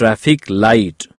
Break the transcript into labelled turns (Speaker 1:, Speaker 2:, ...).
Speaker 1: traffic light.